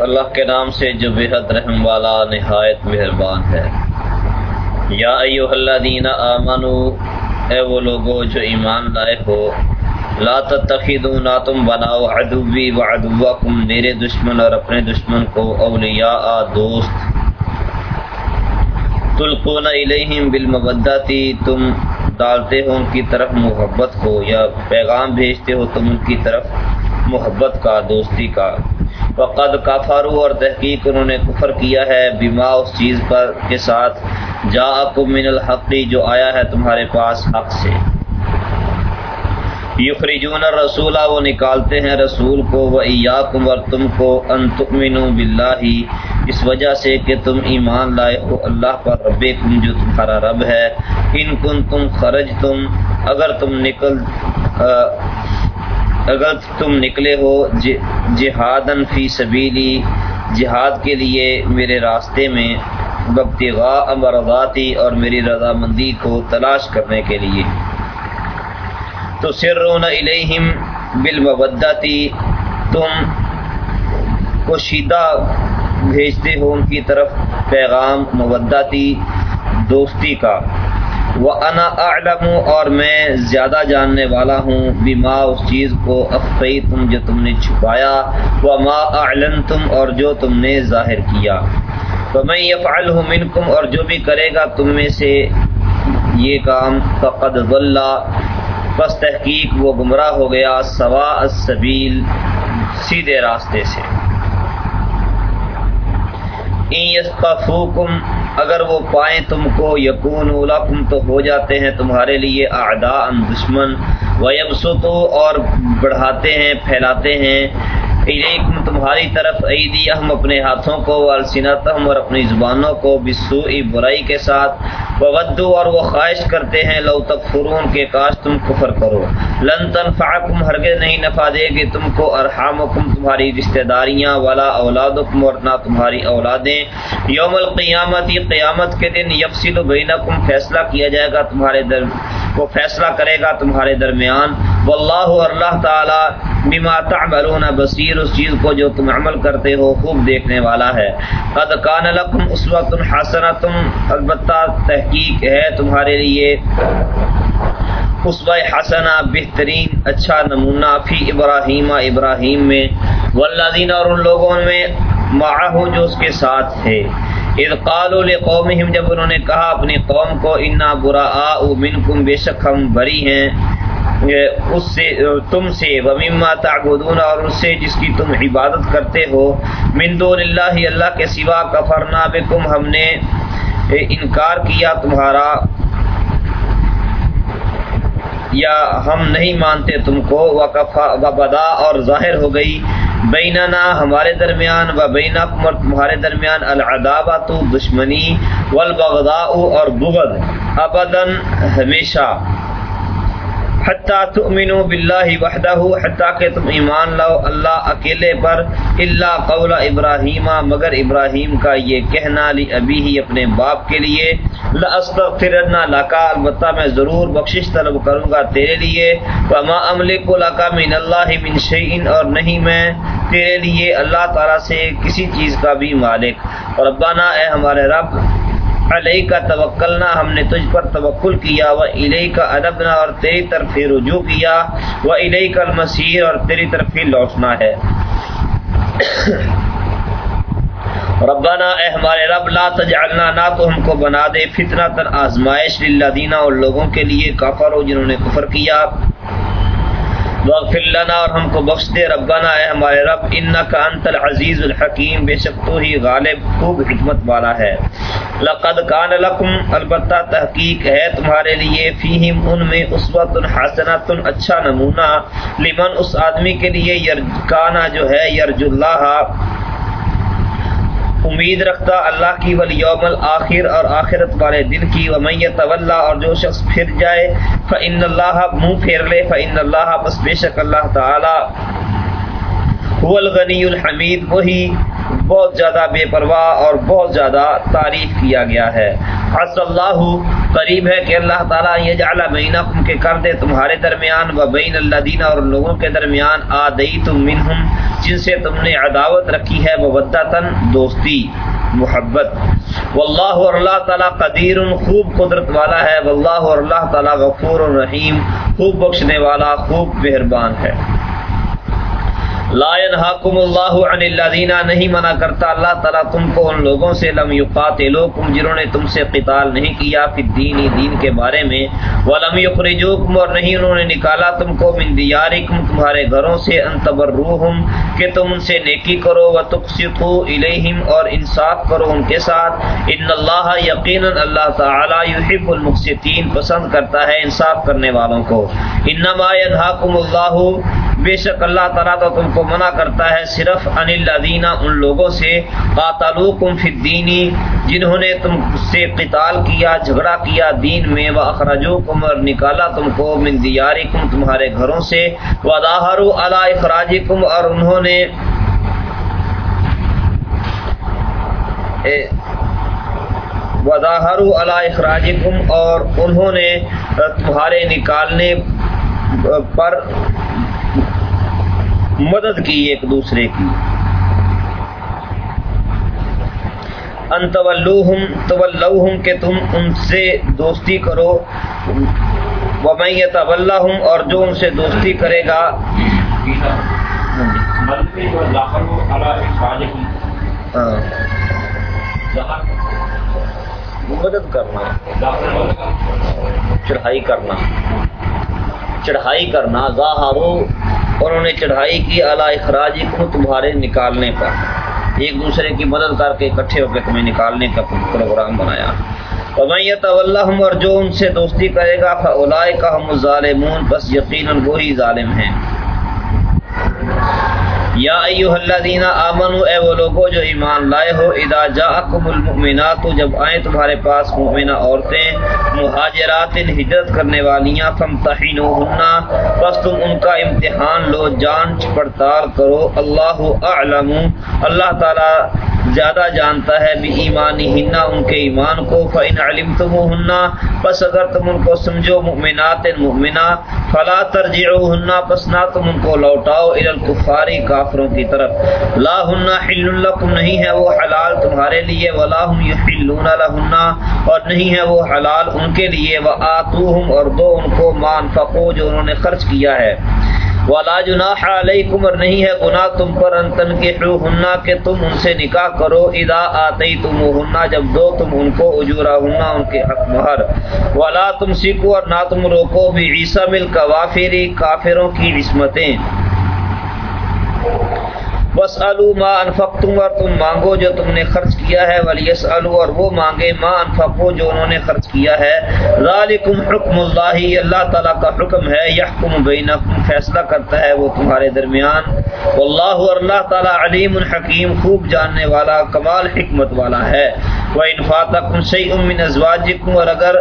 اللہ کے نام سے جو بےحد رحم والا نہایت مہربان ہے۔ یا ایو اللہ دینا آمنو، اے وہ لوگو جو ایمان لائے ہو، لا تتخذوا نہ تم بناؤ عدوی و عدوکم میرے دشمن اور اپنے دشمن کو اولیاء، دوست۔ تلقون الیہم بالمودتی، تم ڈالتے ہو ان کی طرف محبت کو، یا پیغام بھیجتے ہو تم ان کی طرف محبت کا، دوستی کا۔ وقد کافارو اور تحقیق انہوں نے کفر کیا ہے بیما اس چیز پر کے ساتھ جا من الحقی جو آیا ہے تمہارے پاس حق سے۔ یخرجون رسولہ وہ نکالتے ہیں رسول کو و ایاکم اور تم کو ان تؤمنوا باللہ اس وجہ سے کہ تم ایمان لائے ہو اللہ پر رب کم جو تمہارا رب ہے۔ ان کن تم خرج تم اگر تم نکل اگر تم نکلے ہو جی-, جہادن فی سبیلی، جہاد کے لیے میرے راستے میں ببتغاء امرضاتی اور میری رضامندی کو تلاش کرنے کے لیے۔ تو سرون الیہم بالمودتی، تم پوشیدہ بھیجتے ہو ان کی طرف پیغام مودتی، دوستی کا۔ وہ انا اعلم اور میں زیادہ جاننے والا ہوں بیما اس چیز کو افقی تم جو تم نے چھپایا وہ ما اعلن تم اور جو تم نے ظاہر کیا تو میں یفعل ہوں منکم اور جو بھی کرے گا تم میں سے یہ کام فقد اللہ بس تحقیق وہ گمراہ ہو گیا سوا السبیل سیدھے راستے سے۔ یسقفوکم اگر وہ پائیں تم کو یقون لکم، تو ہو جاتے ہیں تمہارے لیے اعداء، دشمن۔ ویبسطو اور بڑھاتے ہیں، پھیلاتے ہیں۔ الیکم، تمہاری طرف عیدی ہم اپنے ہاتھوں کو السنتہم اور اپنی زبانوں کو بسوئی برائی کے ساتھ۔ وودو اور وہ خواہش کرتے ہیں، لو تکفرون کے کاش تم کفر کرو۔ لن تنفعکم، ہرگز نہیں نفع دے گی تم کو ارحامکم تمہاری رشتہ داریاں والا اولادکم اور نہ تمہاری اولادیں۔ یوم القیامت قیامت کے دن یفصل بینکم، فیصلہ کیا جائے گا تمہارے در وہ فیصلہ کرے گا تمہارے درمیان۔ واللہ اللہ تعالی بما تعملون بصیر، اس چیز کو جو تم عمل کرتے ہو خوب دیکھنے والا ہے۔ قد کان لکم اسوۃ حسنۃ، البتہ تحقیق ہے تمہارے لیے۔ اسوہ حسنہ، بہترین اچھا نمونہ فی ابراہیم ابراہیم میں۔ والذین اور ان لوگوں میں، معاہو جو اس کے ساتھ تھے اذ قالوا جب انہوں نے کہا اپنی قوم کو، انا براء منکم بے شک ہم بری ہیں اس سے، تم سے ومیما تعبدون، اور اس سے جس کی تم عبادت کرتے ہو۔ من دون اللہ اللہ کے سوا کفرنا بکم ہم نے انکار کیا تمہارا، یا ہم نہیں مانتے تم کو۔ وبدا، اور ظاہر ہو گئی۔ بیننا، ہمارے درمیان، و بینا اور تمہارے درمیان العدابات دشمنی، والبغضاء، اور بغض، ابدا، ہمیشہ۔ حتیٰ تؤمنوا باللہ وحدہ، حتیٰ کہ تم ایمان لاؤ، اللہ اکیلے پر اللہ قول ابراہیم، مگر ابراہیم کا یہ کہنا، لی ابھی ہی اپنے باپ کے لیے لاستغفرن لکا البتہ میں ضرور بخشش طلب کروں گا تیرے لیے، وما املک لکا من اللہ من شیئن اور نہیں میں تیرے لیے اللہ تعالیٰ سے کسی چیز کا بھی مالک۔ ربنا اے ہمارے رب علیہ کا توکلنا، ہم نے تجھ پر توکل کیا وہ علیہ کا ادبنا اور تیری طرف رجوع کیا وہ علیہ کا المسیر اور تیری طرف ہی لوٹنا ہے۔ ربنا، اے ہمارے رب، لا تجعلنا، نہ تو ہم کو بنا دے فتنہ تن آزمائش للذین، اور لوگوں کے لیے کافر ہو جنہوں نے کفر کیا۔ واغفر لنا اور ہم کو بخش دے، ربنا اے ہمارے رب انکا انت العزیز الحکیم، بے شک تو ہی غالب، خوب حکمت والا ہے۔ لقد کان لکم، البتہ تحقیق ہے تمہارے لیے، فیہم ان میں اسوۃ حسنۃ اچھا نمونہ۔ لمن اس آدمی کے لیے یرکانا جو ہے یرج اللہ امید رکھتا اللہ کی ولیوم الآخر اور آخرت والے دن کی ومیت طول اور جو شخص پھر جائے فعن اللہ منہ پھیر لے فعن اللہ بس بے شک اللہ تعالی هو الغنی الحمید، وہی بہت زیادہ بے پرواہ اور بہت زیادہ تعریف کیا گیا ہے۔ حس اللہ قریب ہے کہ اللہ تعالیٰ یہ جعلا بینکم کے کر دے تمہارے درمیان و بین اللہ دینہ اور لوگوں کے درمیان آدئی تم منہم جن سے تم نے عداوت رکھی ہے مبتاً دوستی، محبت۔ واللہ اور اللہ تعالیٰ قدیر، خوب قدرت والا ہے۔ واللہ اور اللہ تعالیٰ غفور الرحیم خوب بخشنے والا، خوب مہربان ہے۔ لا ينهاكم اللہ عن الذين نہیں منع کرتا اللہ تعالیٰ تم کو ان لوگوں سے، لم يقاتلوكم جنہوں نے تم سے قتال نہیں کیا فی الدین، دین کے بارے میں، ولم يخرجوكم اور نہیں انہوں نے نکالا تم کو من دیارکم، تمہارے گھروں سے، ان تبروہم، کہ تم ان سے نیکی کرو وتقسطوا الیہم، اور انصاف کرو ان کے ساتھ۔ ان اللہ یقینا اللہ تعالی يحب المقسطین، پسند کرتا ہے انصاف کرنے والوں کو۔ انما ينهاكم اللہ بے شک اللہ تعالیٰ تو تم کو منع کرتا ہے صرف ان الدینہ ان لوگوں سے قاتلوکم فی الدینی جنہوں نے تم سے قتال کیا، جھگڑا کیا دین میں و اخراجوکم اور نکالا تم کو من دیارکم تمہارے گھروں سے۔ وداہرو علی اخراجکم اور انہوں نے وضاہر علی اخراجکم اور انہوں نے تمہارے نکالنے پر مدد کی ایک دوسرے کی۔ ان تولوہم تولوہم کہ تم ان سے دوستی کرو۔ ومن یتولہم، اور جو ان سے دوستی کرے گا۔ مدد کرنا، چڑھائی کرنا۔ چڑھائی کرنا ظاہرو اور انہیں چڑھائی کی، اعلیٰ اخراج کو تمہارے نکالنے پر۔ ایک دوسرے کی مدد کر کے اکٹھے ہو کے تمہیں نکالنے کا پروگرام بنایا۔ فمیت اللہ اور جو ان سے دوستی کرے گا فلائے کا ہم ظالمون بس یقیناً وہی ظالم ہیں۔ یا ایوہ الذین آمنو، اے وہ لوگو جو ایمان لائے ہو، اذا جاءکم المؤمنات، جب آئیں تمہارے پاس مؤمنہ عورتیں، مہاجرات، ہجرت کرنے والیاں، فامتحنوہن پس تم ان کا امتحان لو جانچ پڑتال کرو، اللہ اعلم، اللہ تعالی زیادہ جانتا ہے بھی ایمانی ہننا ان کے ایمان کو، فَإِنْ عَلِمْتُمُهُنَّ پس اگر تم ان کو سمجھو مؤمنات مؤمنہ، فلا ترجعوهن، پس نہ تم ان کو لوٹاؤ الى الكفاری کافروں کی طرف۔ لا ہن حل لکم نہیں ہے وہ حلال تمہارے لیے، ولا هم يحلون لهن، اور نہیں ہے وہ حلال ان کے لیے۔ وہ وآتوہم اور دو ان کو مان فقو جو انہوں نے خرچ کیا ہے۔ ولا جناح علیکم اور نہیں ہے گناہ تم پر ان ہننا کہ تم ان سے نکاح کرو، اذا ہننا جب دو تم ان کو اجورا ہننا ان کے حق مہر۔ ولا تم سیکو اور نہ تم روکو بھی عیسی مل کوافری کافروں کی عصمتیں۔ بس ما انفقتم اور تم مانگو جو تم نے خرچ کیا ہے ولیس اور وہ مانگے ما انفقو جو انہوں نے خرچ کیا ہے۔ ذالکم حکم اللہ اللہ تعالیٰ کا حکم ہے۔ یحکم بینکم فیصلہ کرتا ہے وہ تمہارے درمیان۔ واللہ اور اللہ تعالیٰ علیم الحکیم خوب جاننے والا، کمال حکمت والا ہے۔ وہ انفاطکم شیء من ازواجکم اور اگر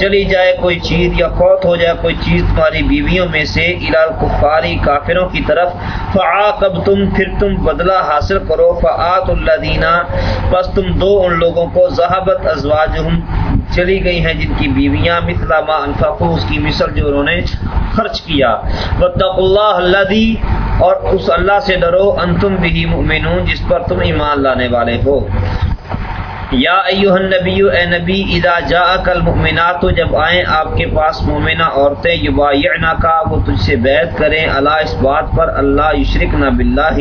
چلی جائے کوئی چیز یا فوت ہو جائے کوئی چیز تمہاری بیویوں میں سے الال کفاری کافروں کی طرف فعاقب تم پھر تم بدلہ حاصل کرو فعات اللہ دینا بس تم دو ان لوگوں کو ذہبت ازواج چلی گئی ہیں جن کی بیویاں مثلا ما انفقو اس کی مثل جو انہوں نے خرچ کیا۔ وطق اللہ اللہ دی اور اس اللہ سے ڈرو، انتم بھی مؤمنون، جس پر تم ایمان لانے والے ہو۔ یا ایوہ النبی، اے نبی، اذا جاءک المؤمنات، جب آئیں آپ کے پاس مومنہ عورتیں، یبایعنکا، وہ تجھ سے بیعت کریں، اللہ اس بات پر اللہ یشرکنا باللہ،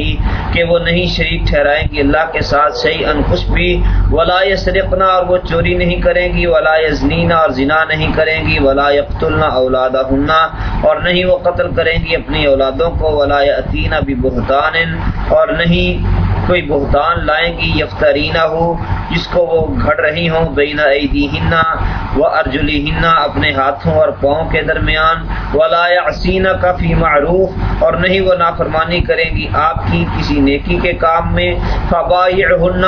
کہ وہ نہیں شریک ٹھہرائیں گی اللہ کے ساتھ صحیح ان کچھ بھی، ولا یسرقنا اور وہ چوری نہیں کریں گی، ولا یزنینا اور زنا نہیں کریں گی، ولا یقتلنا اولادہن، اور نہیں وہ قتل کریں گی اپنی اولادوں کو، ولا یاتینا ببہتان اور نہیں کوئی بہتان لائیں گی یفترینہ ہو جس کو وہ گھڑ رہی ہوں بینا ایدی ہننا و اپنے ہاتھوں اور پاؤں کے درمیان، ولا یعصین کا فی معروف، اور نہیں، وہ نافرمانی کریں گی آپ کی کسی نیکی کے کام میں۔ فبایعہن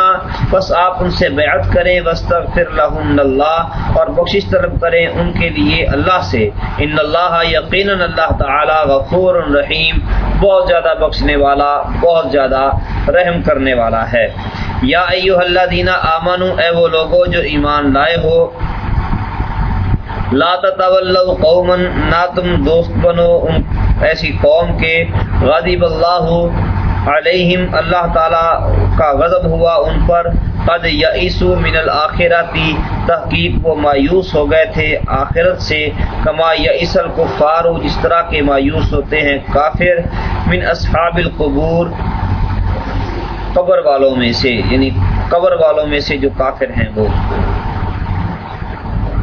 بس آپ ان سے بیعت کریں۔ واستغفر لہن اللہ، اور بخشش طلب کریں ان کے لیے اللہ سے۔ ان اللہ یقینا اللہ تعالی غفور رحیم، بہت زیادہ بخشنے والا، بہت زیادہ رحم کرنے والا ہے۔ یا ایوہ اللہ دینا آمنو اے وہ لوگو جو ایمان لائے ہو لا تتولو قوما، نہ تم دوست بنو ایسی قوم کے۔ غضب اللہ علیہم، اللہ تعالی کا غضب ہوا ان پر۔ قد یئسو من الآخرتی تحقیق وہ مایوس ہو گئے تھے آخرت سے۔ کما یئس الکفار، جس طرح کے مایوس ہوتے ہیں کافر۔ من اصحاب القبور، قبر والوں میں سے یعنی قبر والوں میں سے جو کافر ہیں وہ۔